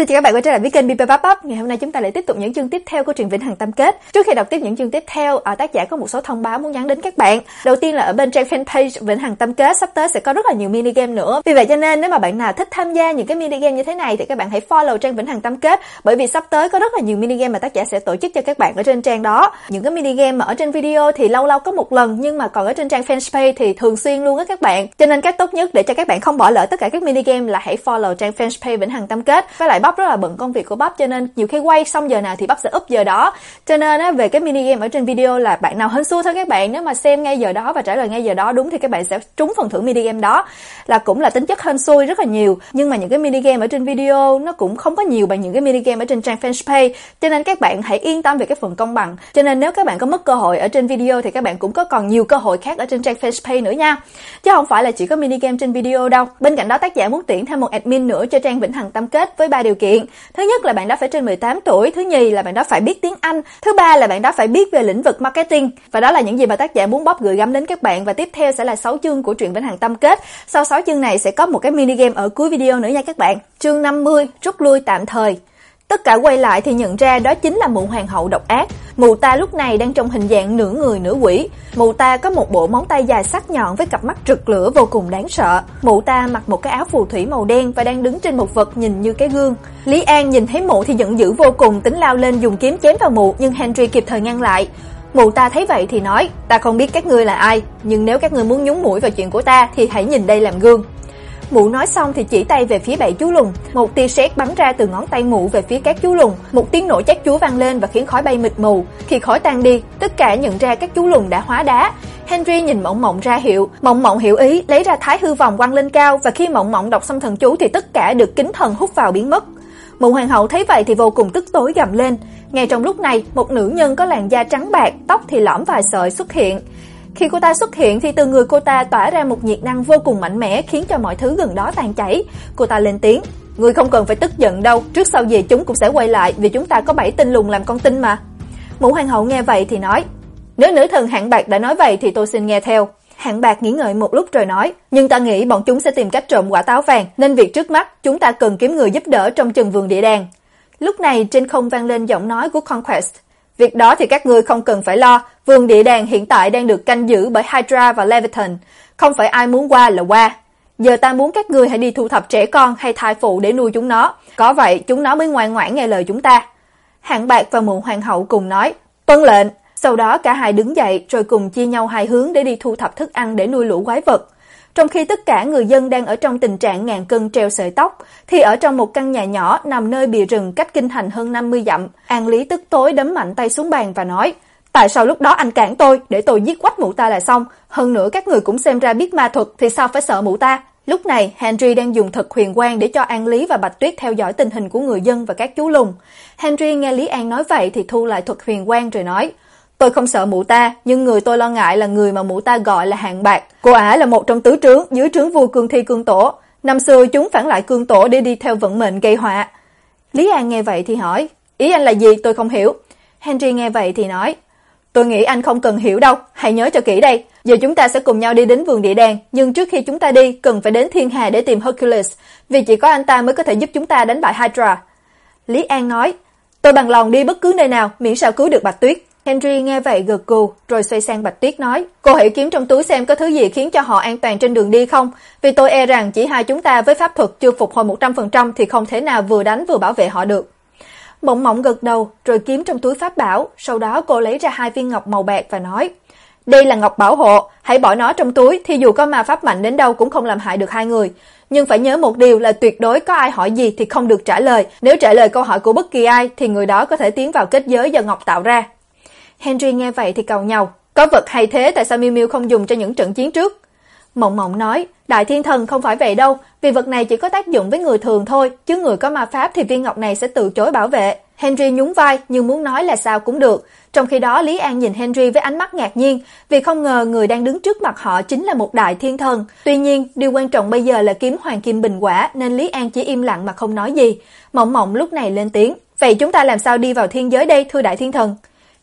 Xin chào các bạn quay trở lại với kênh BP Pop Up. Ngày hôm nay chúng ta lại tiếp tục những chương tiếp theo của truyện Vĩnh Hằng Tâm Kết. Trước khi đọc tiếp những chương tiếp theo, ở tác giả có một số thông báo muốn nhắn đến các bạn. Đầu tiên là ở bên trang fanpage Vĩnh Hằng Tâm Kết sắp tới sẽ có rất là nhiều mini game nữa. Vì vậy cho nên nếu mà bạn nào thích tham gia những cái mini game như thế này thì các bạn hãy follow trang Vĩnh Hằng Tâm Kết bởi vì sắp tới có rất là nhiều mini game mà tác giả sẽ tổ chức cho các bạn ở trên trang đó. Những cái mini game mà ở trên video thì lâu lâu có một lần nhưng mà còn ở trên trang fanpage thì thường xuyên luôn á các bạn. Cho nên cách tốt nhất để cho các bạn không bỏ lỡ tất cả các mini game là hãy follow trang fanpage Vĩnh Hằng Tâm Kết. Với lại bắp rất là bận công việc của bắp cho nên nhiều khi quay xong giờ nào thì bắp sẽ up giờ đó. Cho nên á về cái mini game ở trên video là bạn nào hên xui thôi các bạn, nếu mà xem ngay giờ đó và trả lời ngay giờ đó đúng thì các bạn sẽ trúng phần thưởng mini game đó. Là cũng là tính chất hên xui rất là nhiều, nhưng mà những cái mini game ở trên video nó cũng không có nhiều bằng những cái mini game ở trên trang fanpage, cho nên các bạn hãy yên tâm về cái phần công bằng. Cho nên nếu các bạn có mất cơ hội ở trên video thì các bạn cũng có còn nhiều cơ hội khác ở trên trang fanpage nữa nha. Chứ không phải là chỉ có mini game trên video đâu. Bên cạnh đó tác giả muốn tuyển thêm một admin nữa cho trang Vĩnh Hằng Tâm Kết với ba điều kiện. Thứ nhất là bạn đó phải trên 18 tuổi, thứ nhì là bạn đó phải biết tiếng Anh, thứ ba là bạn đó phải biết về lĩnh vực marketing. Và đó là những gì mà tác giả muốn bóc gửi gắm đến các bạn và tiếp theo sẽ là 6 chương của truyện Vĩnh Hằng Tâm Kết. Sau 6 chương này sẽ có một cái mini game ở cuối video nữa nha các bạn. Chương 50, rút lui tạm thời. Tất cả quay lại thì nhận ra đó chính là mụ hoàng hậu độc ác. Mụ ta lúc này đang trong hình dạng nửa người nửa quỷ. Mụ ta có một bộ móng tay dài sắc nhọn với cặp mắt rực lửa vô cùng đáng sợ. Mụ ta mặc một cái áo phù thủy màu đen và đang đứng trên một vật nhìn như cái gương. Lý An nhìn thấy mụ thì giận dữ vô cùng, tính lao lên dùng kiếm chém vào mụ nhưng Henry kịp thời ngăn lại. Mụ ta thấy vậy thì nói, ta không biết các ngươi là ai, nhưng nếu các ngươi muốn nhúng mũi vào chuyện của ta thì hãy nhìn đây làm gương. Mụ nói xong thì chỉ tay về phía bảy chú lùn, một tia sét bắn ra từ ngón tay mụ về phía các chú lùn, một tiếng nổ chát chúa vang lên và khiến khói bay mịt mù. Khi khói tan đi, tất cả nhận ra các chú lùn đã hóa đá. Henry nhìn Mộng Mộng ra hiệu, Mộng Mộng hiểu ý, lấy ra Thái hư vòng quăng lên cao và khi Mộng Mộng đọc xong thần chú thì tất cả được kính thần hút vào biến mất. Mụ hoàng hậu thấy vậy thì vô cùng tức tối gầm lên. Ngay trong lúc này, một nữ nhân có làn da trắng bạc, tóc thì lõm vài sợi xuất hiện. Khi cô ta xuất hiện thì từ người cô ta tỏa ra một nhiệt năng vô cùng mạnh mẽ khiến cho mọi thứ gần đó tan chảy. Cô ta lên tiếng, "Ngươi không cần phải tức giận đâu, trước sau gì chúng cũng sẽ quay lại vì chúng ta có bảy tinh lùng làm con tin mà." Mụ hoàng hậu nghe vậy thì nói, "Nếu nữ thần Hạng Bạc đã nói vậy thì tôi xin nghe theo." Hạng Bạc nghĩ ngợi một lúc rồi nói, "Nhưng ta nghĩ bọn chúng sẽ tìm cách trộm quả táo vàng, nên việc trước mắt chúng ta cần kiếm người giúp đỡ trong chừng vườn địa đàng." Lúc này trên không vang lên giọng nói của Conquest. Việc đó thì các ngươi không cần phải lo, vườn địa đàng hiện tại đang được canh giữ bởi Hydra và Leviathan, không phải ai muốn qua là qua. Giờ ta muốn các ngươi hãy đi thu thập trẻ con hay thai phụ để nuôi chúng nó, có vậy chúng nó mới ngoan ngoãn nghe lời chúng ta. Hạng Bạc và Mụ Hoàng hậu cùng nói, "Tuân lệnh." Sau đó cả hai đứng dậy rồi cùng chia nhau hai hướng để đi thu thập thức ăn để nuôi lũ quái vật. Trong khi tất cả người dân đang ở trong tình trạng ngàn cân treo sợi tóc, thì ở trong một căn nhà nhỏ nằm nơi bìa rừng cách kinh thành hơn 50 dặm, An Lý tức tối đấm mạnh tay xuống bàn và nói: "Tại sao lúc đó anh cản tôi, để tôi giết quách mụ ta là xong, hơn nữa các người cũng xem ra biết ma thuật thì sao phải sợ mụ ta?" Lúc này, Henry đang dùng thực huyền quang để cho An Lý và Bạch Tuyết theo dõi tình hình của người dân và các chú lùn. Henry nghe Lý An nói vậy thì thu lại thuật huyền quang rồi nói: Tôi không sợ mụ ta, nhưng người tôi lo ngại là người mà mụ ta gọi là hạng bạc. Cô ả là một trong tứ trướng, dưới trướng vua cương thi cương tổ. Năm xưa chúng phản lại cương tổ để đi theo vận mệnh gây họa. Lý An nghe vậy thì hỏi, ý anh là gì tôi không hiểu. Henry nghe vậy thì nói, tôi nghĩ anh không cần hiểu đâu, hãy nhớ cho kỹ đây. Giờ chúng ta sẽ cùng nhau đi đến vườn địa đàng, nhưng trước khi chúng ta đi, cần phải đến thiên hà để tìm Hercules, vì chỉ có anh ta mới có thể giúp chúng ta đánh bại Hydra. Lý An nói, tôi bằng lòng đi bất cứ nơi nào, miễn sao cứu được Bạch Tuyết. Henry nghe vậy gật gù, rồi xoay sang Bạch Tuyết nói, cô hãy kiếm trong túi xem có thứ gì khiến cho họ an toàn trên đường đi không, vì tôi e rằng chỉ hai chúng ta với pháp thuật chưa phục hồi 100% thì không thể nào vừa đánh vừa bảo vệ họ được. Mộng mộng gật đầu, rồi kiếm trong túi pháp bảo, sau đó cô lấy ra hai viên ngọc màu bạc và nói, đây là ngọc bảo hộ, hãy bỏ nó trong túi thì dù có ma pháp mạnh đến đâu cũng không làm hại được hai người. Nhưng phải nhớ một điều là tuyệt đối có ai hỏi gì thì không được trả lời, nếu trả lời câu hỏi của bất kỳ ai thì người đó có thể tiến vào kết giới do ngọc tạo ra. Henry nghe vậy thì cầu nhau, có vật hay thế tại sao Miu Miu không dùng cho những trận chiến trước? Mộng Mộng nói, Đại Thiên Thần không phải vậy đâu, vì vật này chỉ có tác dụng với người thường thôi, chứ người có ma pháp thì viên ngọc này sẽ từ chối bảo vệ. Henry nhún vai nhưng muốn nói là sao cũng được. Trong khi đó Lý An nhìn Henry với ánh mắt ngạc nhiên, vì không ngờ người đang đứng trước mặt họ chính là một đại thiên thần. Tuy nhiên, điều quan trọng bây giờ là kiếm hoàng kim bình quả nên Lý An chỉ im lặng mà không nói gì. Mộng Mộng lúc này lên tiếng, "Vậy chúng ta làm sao đi vào thiên giới đây thưa đại thiên thần?"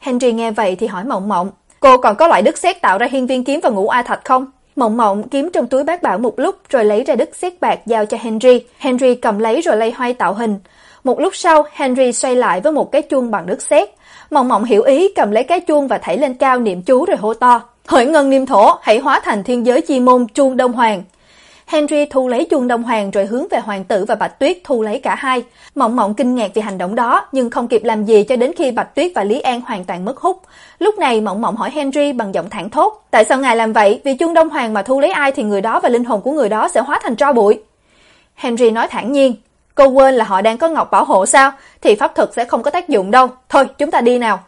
Henry nghe vậy thì hỏi Mộng Mộng, cô còn có loại đức sét tạo ra hiên viên kiếm và ngũ a thạch không? Mộng Mộng kiếm trong túi bác bảo một lúc rồi lấy ra đức sét bạc giao cho Henry. Henry cầm lấy rồi lay hoay tạo hình. Một lúc sau, Henry xoay lại với một cái chuông bằng đứt sét. Mộng Mộng hiểu ý cầm lấy cái chuông và thảy lên cao niệm chú rồi hô to: "Hỡi ngân niệm thổ, hãy hóa thành thiên giới chi môn chuông đông hoàng." Henry thu lấy chuông đông hoàng rồi hướng về hoàng tử và Bạch Tuyết thu lấy cả hai. Mộng Mộng kinh ngạc vì hành động đó, nhưng không kịp làm gì cho đến khi Bạch Tuyết và Lý An hoàn toàn mất hút. Lúc này Mộng Mộng hỏi Henry bằng giọng thẳng thốt: "Tại sao ngài làm vậy? Vì chuông đông hoàng mà thu lấy ai thì người đó và linh hồn của người đó sẽ hóa thành tro bụi." Henry nói thản nhiên: "Cô quên là họ đang có ngọc bảo hộ sao? Thì pháp thuật sẽ không có tác dụng đâu. Thôi, chúng ta đi nào."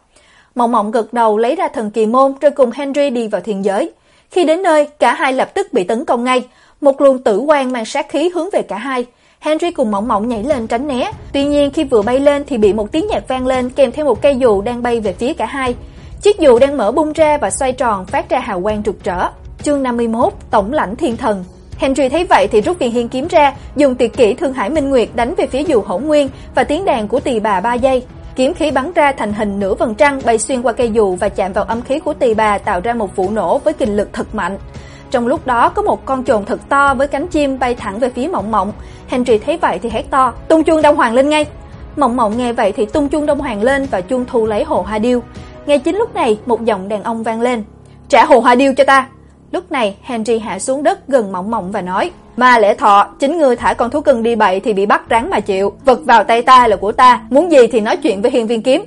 Mộng Mộng gật đầu lấy ra thần kỳ môn rồi cùng Henry đi vào thiên giới. Khi đến nơi, cả hai lập tức bị tấn công ngay. Một luồng tử quang mang sát khí hướng về cả hai. Henry cùng Mộng Mộng nhảy lên tránh né. Tuy nhiên khi vừa bay lên thì bị một tiếng nhạc vang lên kèm theo một cây dù đang bay về phía cả hai. Chiếc dù đang mở bung ra và xoay tròn phát ra hào quang rực rỡ. Chương 51: Tổng lãnh thiên thần. Henry thấy vậy thì rút tiền hiên kiếm ra, dùng tuyệt kỹ Thương Hải Minh Nguyệt đánh về phía dù Hỗn Nguyên và tiếng đàn của Tỳ bà ba giây. Kiếm khí bắn ra thành hình nửa vầng trăng bay xuyên qua cây dù và chạm vào âm khí của Tỳ bà tạo ra một vụ nổ với kình lực thật mạnh. Trong lúc đó có một con chuồn thật to với cánh chim bay thẳng về phía Mộng Mộng. Henry thấy vậy thì hét to, "Tung chuông Đông Hoàng lên ngay!" Mộng Mộng nghe vậy thì tung chuông Đông Hoàng lên và chuông thu lấy hồ hoa điêu. Ngay chính lúc này, một giọng đàn ông vang lên, "Trả hồ hoa điêu cho ta!" Lúc này, Henry hạ xuống đất gần Mộng Mộng và nói, "Ma lễ thọ, chính ngươi thả con thú cưng đi bậy thì bị bắt ráng mà chịu, vật vào tay ta là của ta, muốn gì thì nói chuyện với Hiên Viên Kiếm."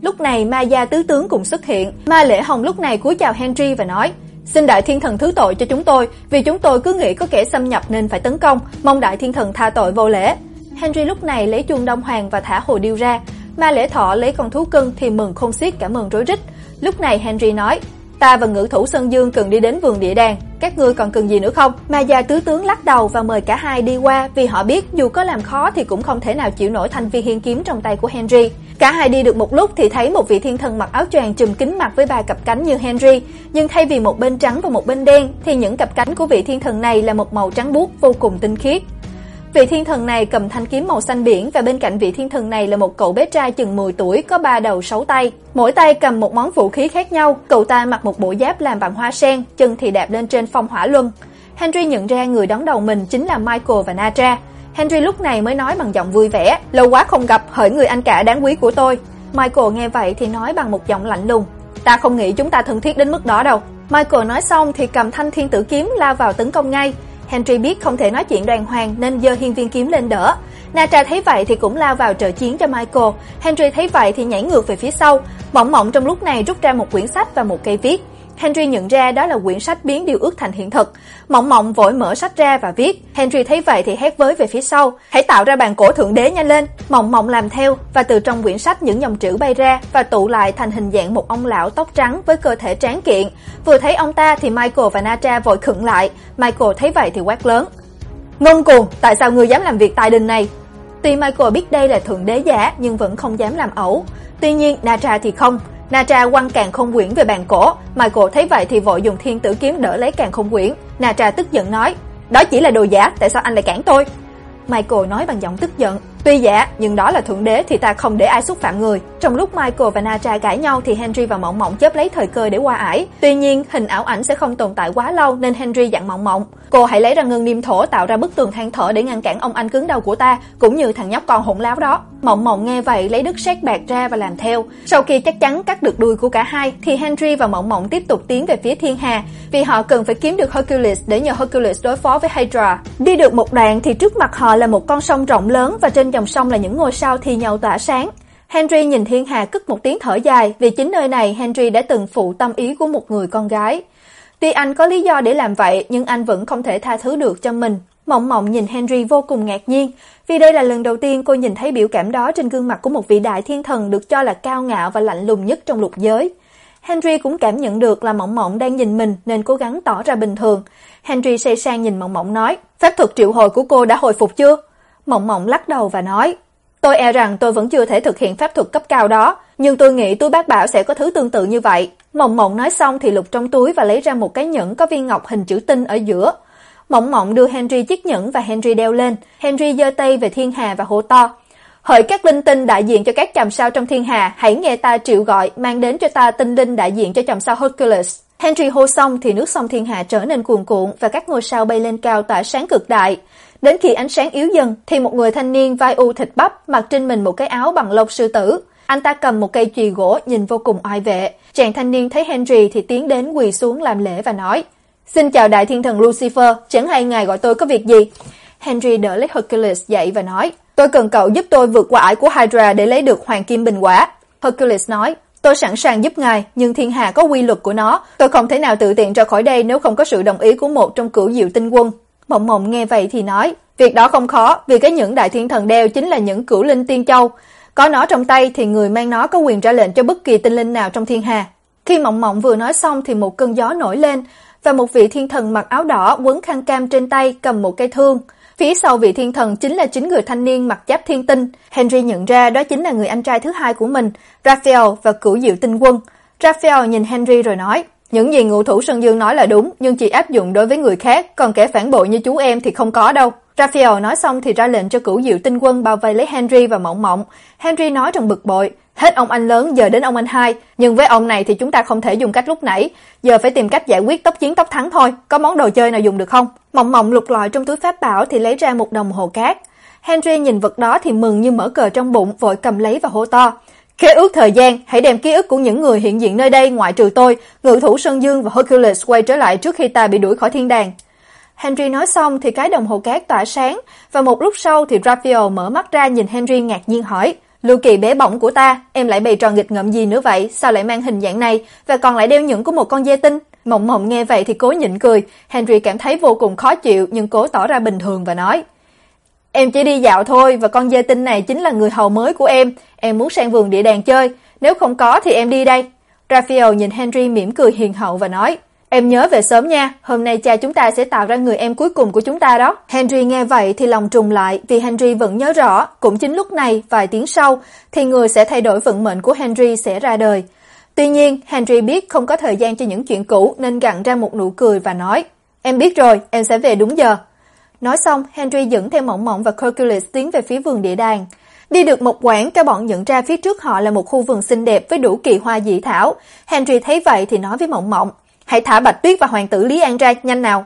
Lúc này Ma gia tứ tướng cùng xuất hiện, Ma Lễ Hồng lúc này cúi chào Henry và nói, Xin đại thiên thần thứ tội cho chúng tôi, vì chúng tôi cứ nghĩ có kẻ xâm nhập nên phải tấn công, mong đại thiên thần tha tội vô lễ. Henry lúc này lấy chuông đông hoàng và thả hồ điêu ra, Ma Lễ Thọ lấy con thú cưng thì mừng không xiết cả mừng rối rít. Lúc này Henry nói: "Ta và Ngự thủ Sơn Dương cần đi đến vườn địa đàng, các ngươi còn cần gì nữa không?" Ma gia tứ tướng lắc đầu và mời cả hai đi qua, vì họ biết dù có làm khó thì cũng không thể nào chịu nổi thanh phi hiên kiếm trong tay của Henry. Cả hai đi được một lúc thì thấy một vị thiên thần mặc áo choàng trùm kín mặt với ba cặp cánh như Henry, nhưng thay vì một bên trắng và một bên đen thì những cặp cánh của vị thiên thần này là một màu trắng buốt vô cùng tinh khiết. Vị thiên thần này cầm thanh kiếm màu xanh biển và bên cạnh vị thiên thần này là một cậu bé trai chừng 10 tuổi có ba đầu sáu tay, mỗi tay cầm một món vũ khí khác nhau, cậu ta mặc một bộ giáp làm bằng hoa sen, chân thì đạp lên trên phong hỏa luân. Henry nhận ra người đón đầu mình chính là Michael và Natra. Henry lúc này mới nói bằng giọng vui vẻ, lâu quá không gặp, hỡi người anh cả đáng quý của tôi. Michael nghe vậy thì nói bằng một giọng lạnh lùng, ta không nghĩ chúng ta thân thiết đến mức đó đâu. Michael nói xong thì cầm thanh thiên tử kiếm lao vào tấn công ngay. Henry biết không thể nói chuyện đoàn hoàng nên giơ hiên viên kiếm lên đỡ. Natra thấy vậy thì cũng lao vào trợ chiến cho Michael. Henry thấy vậy thì nhảy ngược về phía sau. Mộng Mộng trong lúc này rút ra một quyển sách và một cây viết. Henry nhận ra đó là quyển sách biến điều ước thành hiện thực. Mộng Mộng vội mở sách ra và viết. Henry thấy vậy thì hét với về phía sau, "Hãy tạo ra bàn cổ thượng đế nhanh lên." Mộng Mộng làm theo và từ trong quyển sách những dòng chữ bay ra và tụ lại thành hình dạng một ông lão tóc trắng với cơ thể tráng kiện. Vừa thấy ông ta thì Michael và Natra vội khựng lại. Michael thấy vậy thì quát lớn, "Ngông cuồng, tại sao ngươi dám làm việc tại đình này?" Tuy Michael biết đây là thượng đế giả nhưng vẫn không dám làm ẩu. Tuy nhiên Natra thì không, Natra quăng càng không quyển về bàn cổ, Michael thấy vậy thì vội dùng thiên tử kiếm đỡ lấy càng không quyển. Natra tức giận nói, đó chỉ là đồ giả, tại sao anh lại cản tôi? Michael nói bằng giọng tức giận, tuy giả, nhưng đó là thượng đế thì ta không để ai xúc phạm người. Trong lúc Michael và Natra cãi nhau thì Henry và Mộng Mộng chớp lấy thời cơ để qua ải. Tuy nhiên, hình ảo ảnh sẽ không tồn tại quá lâu nên Henry dặn Mộng Mộng, cô hãy lấy ra ngân niêm thổ tạo ra bức tường than thở để ngăn cản ông anh cứng đầu của ta, cũng như thằng nhóc con hỗn láo đó. Mộng Mộng nghe vậy lấy đứt sét bạc ra và làm theo. Sau khi chắc chắn cắt được đuôi của cả hai thì Henry và Mộng Mộng tiếp tục tiến về phía Thiên Hà, vì họ cần phải kiếm được Hercules để nhờ Hercules đối phó với Hydra. Đi được một đoạn thì trước mặt họ là một con sông rộng lớn và trên dòng sông là những ngôi sao thi nhau tỏa sáng. Henry nhìn Thiên Hà cất một tiếng thở dài, vì chính nơi này Henry đã từng phụ tâm ý của một người con gái. Tuy anh có lý do để làm vậy, nhưng anh vẫn không thể tha thứ được cho mình. Mộng Mộng nhìn Henry vô cùng ngạc nhiên, vì đây là lần đầu tiên cô nhìn thấy biểu cảm đó trên gương mặt của một vị đại thiên thần được cho là cao ngạo và lạnh lùng nhất trong lục giới. Henry cũng cảm nhận được là Mộng Mộng đang nhìn mình nên cố gắng tỏ ra bình thường. Henry say sang nhìn Mộng Mộng nói, phép thuật triệu hồi của cô đã hồi phục chưa?" Mộng Mộng lắc đầu và nói, "Tôi e rằng tôi vẫn chưa thể thực hiện pháp thuật cấp cao đó, nhưng tôi nghĩ túi bác bảo sẽ có thứ tương tự như vậy." Mộng Mộng nói xong thì lục trong túi và lấy ra một cái nhẫn có viên ngọc hình chữ tinh ở giữa. Mộng Mộng đưa Henry chiếc nhẫn và Henry đeo lên. Henry giơ tay về thiên hà và hô to: "Hỡi các linh tinh đại diện cho các chòm sao trong thiên hà, hãy nghe ta triệu gọi, mang đến cho ta tinh linh đại diện cho chòm sao Hercules." Henry hô xong thì nước sông thiên hà trở nên cuồn cuộn và các ngôi sao bay lên cao tỏa sáng cực đại. Đến khi ánh sáng yếu dần thì một người thanh niên vai u thịt bắp mặc trên mình một cái áo bằng lông sư tử. Anh ta cầm một cây chùy gỗ nhìn vô cùng oai vệ. Chàng thanh niên thấy Henry thì tiến đến quỳ xuống làm lễ và nói: "Xin chào đại thiên thần Lucifer, chẳng hay ngài gọi tôi có việc gì?" Henry đỡ lấy Hercules dậy và nói: "Tôi cần cậu giúp tôi vượt qua ải của Hydra để lấy được hoàng kim bình quả." Hercules nói: Tôi sẵn sàng giúp ngài, nhưng thiên hạ có quy luật của nó, tôi không thể nào tự tiện ra khỏi đây nếu không có sự đồng ý của một trong cửu diệu tinh quân. Mộng Mộng nghe vậy thì nói, việc đó không khó, vì cái những đại thiên thần đeo chính là những cửu linh tiên châu, có nó trong tay thì người mang nó có quyền ra lệnh cho bất kỳ tinh linh nào trong thiên hà. Khi Mộng Mộng vừa nói xong thì một cơn gió nổi lên và một vị thiên thần mặc áo đỏ quấn khăn cam trên tay cầm một cây thương. Phía sau vị thiên thần chính là chính người thanh niên mặc giáp thiên tinh. Henry nhận ra đó chính là người anh trai thứ hai của mình, Raphael và cửu diệu tinh quân. Raphael nhìn Henry rồi nói, những gì ngụ thủ Sơn Dương nói là đúng, nhưng chỉ áp dụng đối với người khác, còn kẻ phản bội như chú em thì không có đâu. Raphael nói xong thì ra lệnh cho cửu diệu tinh quân bao vây lấy Henry và Mộng Mộng. Henry nói trong bực bội, hết ông anh lớn giờ đến ông anh hai, nhưng với ông này thì chúng ta không thể dùng cách lúc nãy, giờ phải tìm cách giải quyết tốc chiến tốc thắng thôi, có món đồ chơi nào dùng được không? Mộng Mộng lục lọi trong túi pháp bảo thì lấy ra một đồng hồ cát. Henry nhìn vật đó thì mừng như mở cờ trong bụng, vội cầm lấy và hô to: Khế ước thời gian, hãy đem ký ức của những người hiện diện nơi đây ngoại trừ tôi, ngự thủ Sơn Dương và Hercules quay trở lại trước khi ta bị đuổi khỏi thiên đàng. Henry nói xong thì cái đồng hồ cát tỏa sáng, và một lúc sau thì Raphael mở mắt ra nhìn Henry ngạc nhiên hỏi: "Lưu Kỳ bé bỏng của ta, em lại bày trò nghịch ngợm gì nữa vậy? Sao lại mang hình dạng này và còn lại đeo nhẫn của một con dê tinh?" Mộng Mộng nghe vậy thì cố nhịn cười, Henry cảm thấy vô cùng khó chịu nhưng cố tỏ ra bình thường và nói: Em chỉ đi dạo thôi và con dê tinh này chính là người hầu mới của em, em muốn sang vườn địa đàng chơi, nếu không có thì em đi đây. Raphael nhìn Henry mỉm cười hiền hậu và nói: Em nhớ về sớm nha, hôm nay cha chúng ta sẽ tạo ra người em cuối cùng của chúng ta đó. Henry nghe vậy thì lòng trùng lại, vì Henry vẫn nhớ rõ, cũng chính lúc này, vài tiếng sau, thì người sẽ thay đổi vận mệnh của Henry sẽ ra đời. Tuy nhiên, Henry biết không có thời gian cho những chuyện cũ nên gặn ra một nụ cười và nói: "Em biết rồi, em sẽ về đúng giờ." Nói xong, Henry dẫn theo Mộng Mộng và Hercules tiến về phía vườn địa đàng. Đi được một quãng, cả bọn nhận ra phía trước họ là một khu vườn xinh đẹp với đủ kỳ hoa dị thảo. Henry thấy vậy thì nói với Mộng Mộng, "Hãy thả Bạch Tuyết và hoàng tử Lý An ra nhanh nào."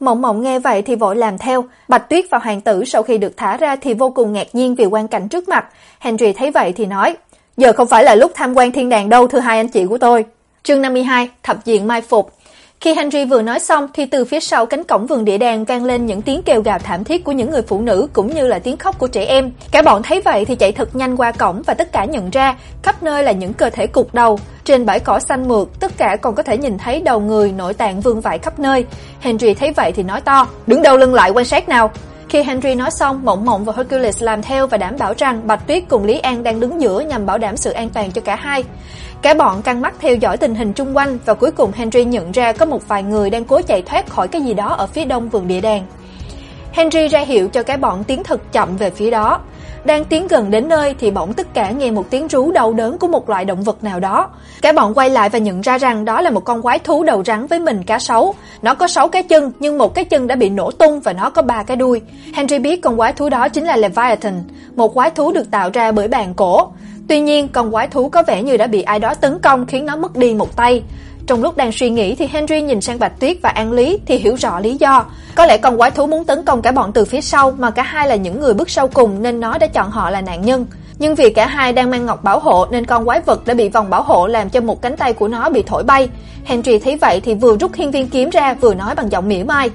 Mộng Mộng nghe vậy thì vội làm theo. Bạch Tuyết và hoàng tử sau khi được thả ra thì vô cùng ngạc nhiên vì quan cảnh trước mặt. Henry thấy vậy thì nói, "Giờ không phải là lúc tham quan thiên đàng đâu thưa hai anh chị của tôi." Chương 52, thập diện mai phục. Khi Henry vừa nói xong thì từ phía sau cánh cổng vườn địa đàng vang lên những tiếng kêu gào thảm thiết của những người phụ nữ cũng như là tiếng khóc của trẻ em. Cả bọn thấy vậy thì chạy thật nhanh qua cổng và tất cả nhận ra khắp nơi là những cơ thể cục đầu. Trên bãi cỏ xanh mượt, tất cả còn có thể nhìn thấy đầu người, nội tạng vương vãi khắp nơi. Henry thấy vậy thì nói to, đứng đầu lưng lại quan sát nào. Khi Henry nói xong, Mộng Mộng và Hercules làm theo và đảm bảo rằng Bạch Tuyết cùng Lý An đang đứng giữa nhằm bảo đảm sự an toàn cho cả hai. Cả bọn căng mắt theo dõi tình hình xung quanh và cuối cùng Henry nhận ra có một vài người đang cố chạy thoát khỏi cái gì đó ở phía đông vườn địa đàng. Henry ra hiệu cho cái bọn tiến thật chậm về phía đó. Đang tiến gần đến nơi thì bỗng tất cả nghe một tiếng rú đau đớn của một loại động vật nào đó. Cả bọn quay lại và nhận ra rằng đó là một con quái thú đầu rắn với mình cá sấu. Nó có 6 cái chân nhưng một cái chân đã bị nổ tung và nó có ba cái đuôi. Henry biết con quái thú đó chính là Leviathan, một quái thú được tạo ra bởi bàn cổ. Tuy nhiên, con quái thú có vẻ như đã bị ai đó tấn công khiến nó mất đi một tay. Trong lúc đang suy nghĩ thì Henry nhìn sang Bạch Tuyết và An Lý thì hiểu rõ lý do. Có lẽ con quái thú muốn tấn công cả bọn từ phía sau mà cả hai là những người bước sau cùng nên nó đã chọn họ là nạn nhân. Nhưng vì cả hai đang mang ngọc bảo hộ nên con quái vật đã bị vòng bảo hộ làm cho một cánh tay của nó bị thổi bay. Henry thấy vậy thì vừa rút hiên viên kiếm ra vừa nói bằng giọng mỉa mai.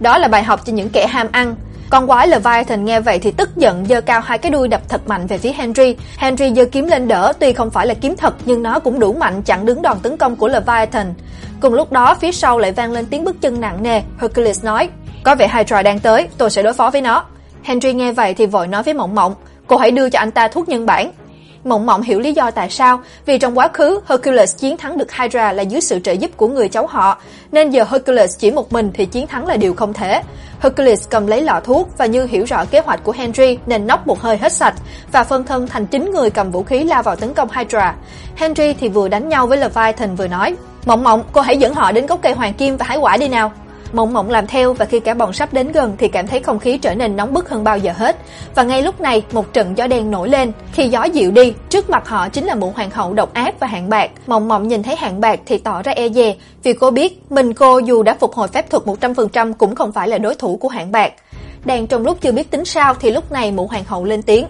Đó là bài học cho những kẻ ham ăn. Con quái Leviathan nghe vậy thì tức giận giơ cao hai cái đuôi đập thật mạnh về phía Henry. Henry giơ kiếm lên đỡ, tuy không phải là kiếm thật nhưng nó cũng đủ mạnh chặn đứng đòn tấn công của Leviathan. Cùng lúc đó phía sau lại vang lên tiếng bước chân nặng nề. Hercules nói: "Có vẻ Hydra đang tới, tôi sẽ đối phó với nó." Henry nghe vậy thì vội nói với Mộng Mộng: "Cô hãy đưa cho anh ta thuốc nhân bản." Mộng Mộng hiểu lý do tại sao, vì trong quá khứ Hercules chiến thắng được Hydra là dưới sự trợ giúp của người cháu họ, nên giờ Hercules chỉ một mình thì chiến thắng là điều không thể. Hercules cầm lấy lọ thuốc và như hiểu rõ kế hoạch của Henry nên nốc một hơi hết sạch và phân thân thành chín người cầm vũ khí lao vào tấn công Hydra. Henry thì vừa đánh nhau với Leviathan vừa nói: "Mộng Mộng, cô hãy dẫn họ đến gốc cây hoàng kim và hái quả đi nào." Mộng Mộng làm theo và khi cả bọn sắp đến gần thì cảm thấy không khí trở nên nóng bức hơn bao giờ hết. Và ngay lúc này, một trận gió đen nổi lên. Khi gió dịu đi, trước mặt họ chính là một hoàng hậu độc ác và Hạng Bạc. Mộng Mộng nhìn thấy Hạng Bạc thì tỏ ra e dè, vì cô biết mình cô dù đã phục hồi phép thuật 100% cũng không phải là đối thủ của Hạng Bạc. Đang trong lúc chưa biết tính sao thì lúc này mụ hoàng hậu lên tiếng.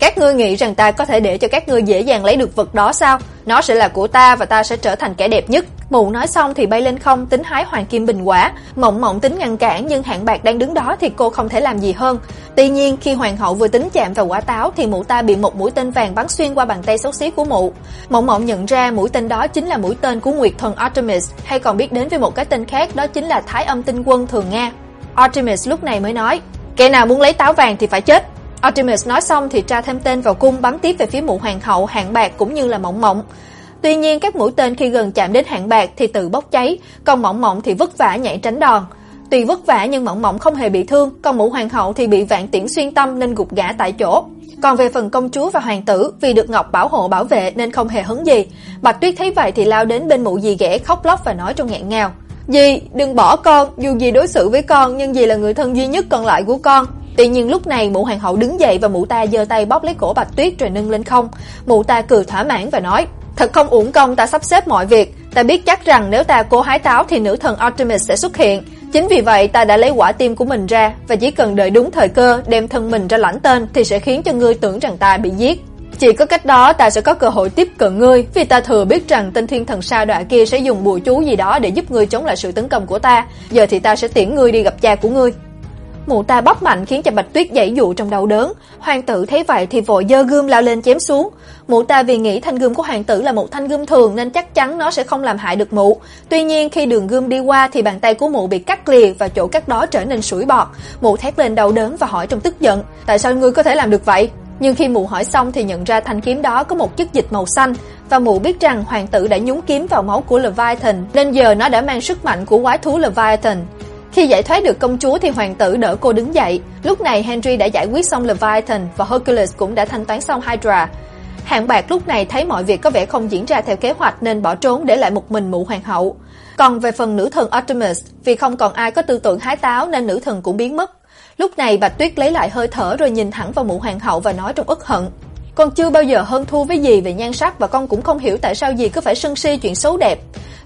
Các ngươi nghĩ rằng ta có thể để cho các ngươi dễ dàng lấy được vật đó sao? Nó sẽ là của ta và ta sẽ trở thành kẻ đẹp nhất. Mụ nói xong thì bay lên không tính hái hoàng kim bình quả, Mộng Mộng tính ngăn cản nhưng hạng bạc đang đứng đó thì cô không thể làm gì hơn. Tuy nhiên khi hoàng hậu vừa tính chạm vào quả táo thì mụ ta bị một mũi tên vàng bắn xuyên qua bàn tay xấu xí của mụ. Mộng Mộng nhận ra mũi tên đó chính là mũi tên của Nguyệt thần Artemis, hay còn biết đến với một cái tên khác đó chính là Thái Âm Tinh Quân thường Nga. Artemis lúc này mới nói: "Kẻ nào muốn lấy táo vàng thì phải chết." Artemis nói xong thì tra thêm tên vào cung bắn tiếp về phía mụ hoàng hậu, hạng bạc cũng như là mộng mộng. Tuy nhiên các mũi tên khi gần chạm đến hạng bạc thì tự bốc cháy, còn mộng mộng thì vất vả nhảy tránh đòn. Tuy vất vả nhưng mộng mộng không hề bị thương, còn mụ hoàng hậu thì bị vạn tiễn xuyên tâm nên gục ngã tại chỗ. Còn về phần công chúa và hoàng tử, vì được Ngọc bảo hộ bảo vệ nên không hề hấn gì. Bạch Tuyết thấy vậy thì lao đến bên mụ dì ghẻ khóc lóc và nói trong nghẹn ngào: "Dì, đừng bỏ con, dù dì đối xử với con nhưng dì là người thân duy nhất còn lại của con." Tuy nhiên lúc này mụ hoàng hậu đứng dậy và mụ ta giơ tay bóp lấy cổ Bạch Tuyết rồi nâng lên không. Mụ ta cười thỏa mãn và nói: "Thật không uổng công ta sắp xếp mọi việc, ta biết chắc rằng nếu ta cố hái táo thì nữ thần Artemis sẽ xuất hiện. Chính vì vậy ta đã lấy quả tim của mình ra và chỉ cần đợi đúng thời cơ đem thân mình ra lãnh tên thì sẽ khiến cho ngươi tưởng rằng ta bị giết." Chỉ có cách đó ta sẽ có cơ hội tiếp cận ngươi, vì ta thừa biết rằng tên thiên thần sa đọa kia sẽ dùng bùa chú gì đó để giúp ngươi chống lại sự tấn công của ta. Giờ thì ta sẽ tiễn ngươi đi gặp cha của ngươi. Mụ ta bóp mạnh khiến cho Bạch Tuyết giãy dụ trong đau đớn. Hoàng tử thấy vậy thì vội giơ gươm lao lên chém xuống. Mụ ta vì nghĩ thanh gươm của hoàng tử là một thanh gươm thường nên chắc chắn nó sẽ không làm hại được mụ. Tuy nhiên khi đường gươm đi qua thì bàn tay của mụ bị cắt lìa và chỗ cắt đó trở nên sủi bọt. Mụ thét lên đau đớn và hỏi trong tức giận: "Tại sao ngươi có thể làm được vậy?" Nhưng khi mụ hỏi xong thì nhận ra thanh kiếm đó có một chất dịch màu xanh và mụ biết rằng hoàng tử đã nhúng kiếm vào máu của Leviathan, nên giờ nó đã mang sức mạnh của quái thú Leviathan. Khi giải thoát được công chúa thì hoàng tử đỡ cô đứng dậy. Lúc này Henry đã giải quyết xong Leviathan và Hercules cũng đã thanh toán xong Hydra. Hạng Bạc lúc này thấy mọi việc có vẻ không diễn ra theo kế hoạch nên bỏ trốn để lại một mình mụ hoàng hậu. Còn về phần nữ thần Artemis, vì không còn ai có tư tưởng hái táo nên nữ thần cũng biến mất. Lúc này Bạch Tuyết lấy lại hơi thở rồi nhìn thẳng vào mụ hoàng hậu và nói trong ức hận: "Con chưa bao giờ hơn thua với dì về nhan sắc và con cũng không hiểu tại sao dì cứ phải sân si chuyện xấu đẹp.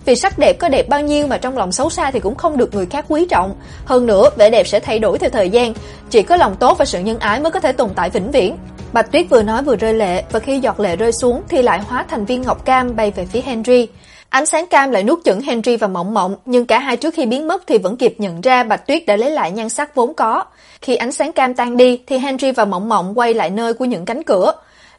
Vì sắc đẹp có đẹp bao nhiêu mà trong lòng xấu xa thì cũng không được người khác quý trọng. Hơn nữa, vẻ đẹp sẽ thay đổi theo thời gian, chỉ có lòng tốt và sự nhân ái mới có thể tồn tại vĩnh viễn." Bạch Tuyết vừa nói vừa rơi lệ và khi giọt lệ rơi xuống thì lại hóa thành viên ngọc cam bay về phía Henry. Ánh sáng cam lại nuốt chửng Henry và Mộng Mộng, nhưng cả hai trước khi biến mất thì vẫn kịp nhận ra Bạch Tuyết đã lấy lại nhan sắc vốn có. Khi ánh sáng cam tan đi thì Henry và Mộng Mộng quay lại nơi của những cánh cửa.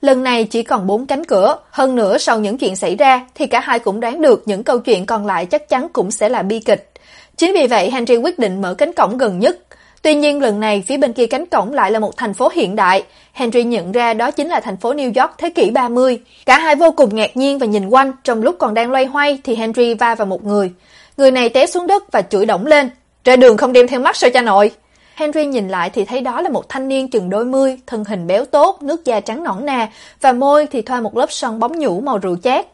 Lần này chỉ còn bốn cánh cửa, hơn nữa sau những chuyện xảy ra thì cả hai cũng đoán được những câu chuyện còn lại chắc chắn cũng sẽ là bi kịch. Chính vì vậy Henry quyết định mở cánh cổng gần nhất. Tuy nhiên lần này phía bên kia cánh cổng lại là một thành phố hiện đại. Henry nhận ra đó chính là thành phố New York thế kỷ 30. Cả hai vô cùng ngạc nhiên và nhìn quanh, trong lúc còn đang loay hoay thì Henry va vào một người. Người này té xuống đất và chửi đổng lên. Ra đường không đem theo mắt sao cha nội? Henry nhìn lại thì thấy đó là một thanh niên chừng đôi mươi, thân hình béo tốt, nước da trắng nõn nà và môi thì thoa một lớp son bóng nhũ màu rượu chát.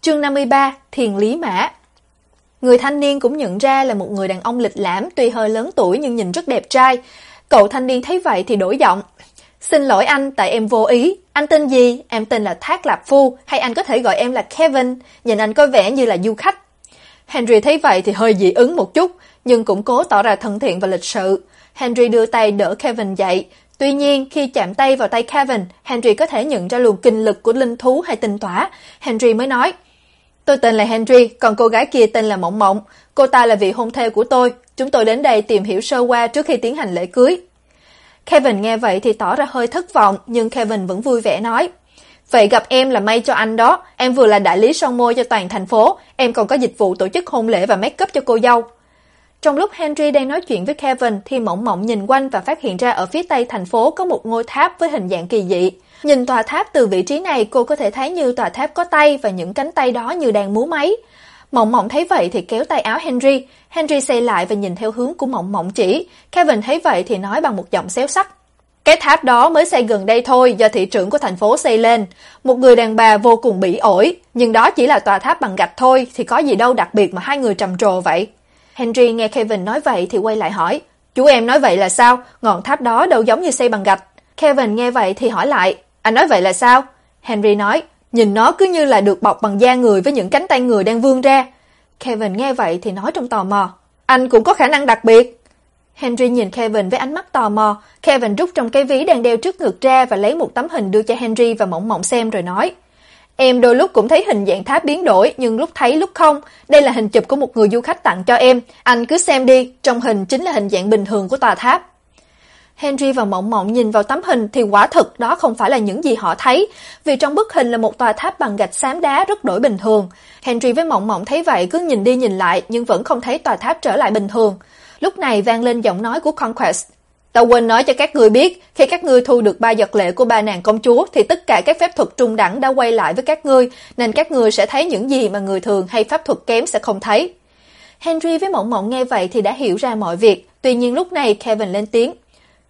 Chương 53: Thiền Lý Mã. Người thanh niên cũng nhận ra là một người đàn ông lịch lãm, tuy hơi lớn tuổi nhưng nhìn rất đẹp trai. Cậu thanh niên thấy vậy thì đổi giọng. "Xin lỗi anh, tại em vô ý. Anh tên gì? Em tên là Thác Lạp Phu, hay anh có thể gọi em là Kevin, nhìn anh có vẻ như là du khách." Henry thấy vậy thì hơi dị ứng một chút, nhưng cũng cố tỏ ra thân thiện và lịch sự. Henry đưa tay đỡ Kevin dậy. Tuy nhiên, khi chạm tay vào tay Kevin, Henry có thể nhận ra luồng kinh lực của linh thú hay tinh tỏa. Henry mới nói, Tôi tên là Henry, còn cô gái kia tên là Mộng Mộng. Cô ta là vị hôn thê của tôi. Chúng tôi đến đây tìm hiểu sơ qua trước khi tiến hành lễ cưới. Kevin nghe vậy thì tỏ ra hơi thất vọng, nhưng Kevin vẫn vui vẻ nói, Vậy gặp em là may cho anh đó, em vừa là đại lý son môi cho toàn thành phố, em còn có dịch vụ tổ chức hôn lễ và make up cho cô dâu. Trong lúc Henry đang nói chuyện với Kevin thì Mộng Mộng nhìn quanh và phát hiện ra ở phía tây thành phố có một ngôi tháp với hình dạng kỳ dị. Nhìn tòa tháp từ vị trí này cô có thể thấy như tòa tháp có tay và những cánh tay đó như đang múa máy. Mộng Mộng thấy vậy thì kéo tay áo Henry. Henry xoay lại và nhìn theo hướng của Mộng Mộng chỉ. Kevin thấy vậy thì nói bằng một giọng xéo sắc. Cái tháp đó mới xây gần đây thôi do thị trưởng của thành phố xây lên. Một người đàn bà vô cùng bỉ ổi, nhưng đó chỉ là tòa tháp bằng gạch thôi thì có gì đâu đặc biệt mà hai người trầm trồ vậy. Henry nghe Kevin nói vậy thì quay lại hỏi, "Chú em nói vậy là sao? Ngọn tháp đó đâu giống như xây bằng gạch." Kevin nghe vậy thì hỏi lại, "Anh nói vậy là sao?" Henry nói, "Nhìn nó cứ như là được bọc bằng da người với những cánh tay người đang vươn ra." Kevin nghe vậy thì nói trong tò mò, "Anh cũng có khả năng đặc biệt." Henry nhìn Kevin với ánh mắt tò mò, Kevin rút trong cái ví đang đeo trước ngực ra và lấy một tấm hình đưa cho Henry và Mộng Mộng xem rồi nói: Em đôi lúc cũng thấy hình dạng tháp biến đổi, nhưng lúc thấy lúc không. Đây là hình chụp của một người du khách tặng cho em. Anh cứ xem đi, trong hình chính là hình dạng bình thường của tòa tháp. Henry và Mộng Mộng nhìn vào tấm hình thì quả thực đó không phải là những gì họ thấy, vì trong bức hình là một tòa tháp bằng gạch xám đá rất đổi bình thường. Henry với Mộng Mộng thấy vậy cứ nhìn đi nhìn lại nhưng vẫn không thấy tòa tháp trở lại bình thường. Lúc này vang lên giọng nói của Conquest. "Ta quên nói cho các ngươi biết, khi các ngươi thu được ba vật lệ của ba nàng công chúa thì tất cả các phép thuật trung đẳng đã quay lại với các ngươi, nên các ngươi sẽ thấy những gì mà người thường hay pháp thuật kém sẽ không thấy. Henry với Mộng Mộng nghe vậy thì đã hiểu ra mọi việc, tuy nhiên lúc này Kevin lên tiếng.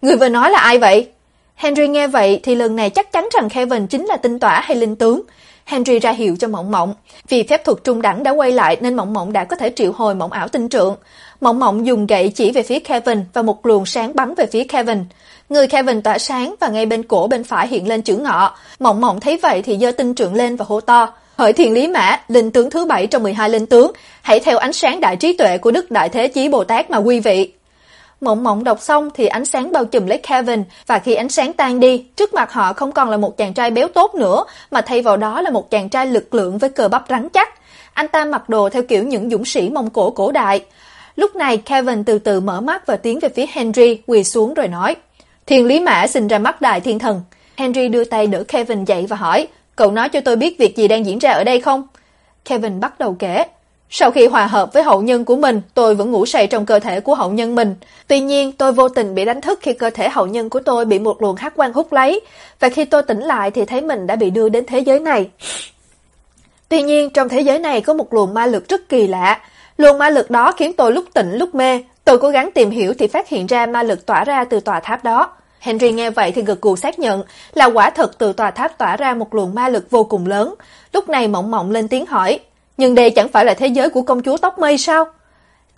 Người vừa nói là ai vậy? Henry nghe vậy thì lần này chắc chắn rằng Kevin chính là tinh tỏa hay linh tướng. Henry ra hiệu cho Mộng Mộng, vì phép thuật trung đẳng đã quay lại nên Mộng Mộng đã có thể triệu hồi mộng ảo tinh trượng. Mộng Mộng dùng gậy chỉ về phía Kevin và một luồng sáng bắn về phía Kevin. Người Kevin tỏa sáng và ngay bên cổ bên phải hiện lên chữ ngọ. Mộng Mộng thấy vậy thì giơ tinh trượng lên và hô to: "Hỡi Thiền Lý Mã, linh tướng thứ bảy trong 12 linh tướng, hãy theo ánh sáng đại trí tuệ của Đức Đại Thế Chí Bồ Tát mà quy vị." Mộng Mộng đọc xong thì ánh sáng bao trùm lấy Kevin và khi ánh sáng tan đi, trước mặt họ không còn là một chàng trai béo tốt nữa, mà thay vào đó là một chàng trai lực lượng với cơ bắp rắn chắc. Anh ta mặc đồ theo kiểu những dũng sĩ Mông Cổ cổ đại. Lúc này Kevin từ từ mở mắt và tiến về phía Henry, quỳ xuống rồi nói: "Thiên Lý Mã xin ra mắt đại thiên thần." Henry đưa tay đỡ Kevin dậy và hỏi: "Cậu nói cho tôi biết việc gì đang diễn ra ở đây không?" Kevin bắt đầu kể: sau khi hòa hợp với hậu nhân của mình, tôi vẫn ngủ say trong cơ thể của hậu nhân mình. Tuy nhiên, tôi vô tình bị đánh thức khi cơ thể hậu nhân của tôi bị một luồng hắc quang hút lấy, và khi tôi tỉnh lại thì thấy mình đã bị đưa đến thế giới này. Tuy nhiên, trong thế giới này có một luồng ma lực rất kỳ lạ. Luồng ma lực đó khiến tôi lúc tỉnh lúc mê. Tôi cố gắng tìm hiểu thì phát hiện ra ma lực tỏa ra từ tòa tháp đó. Henry nghe vậy thì gật gù xác nhận là quả thật từ tòa tháp tỏa ra một luồng ma lực vô cùng lớn. Lúc này Mộng Mộng lên tiếng hỏi, nhưng đây chẳng phải là thế giới của công chúa tóc mây sao?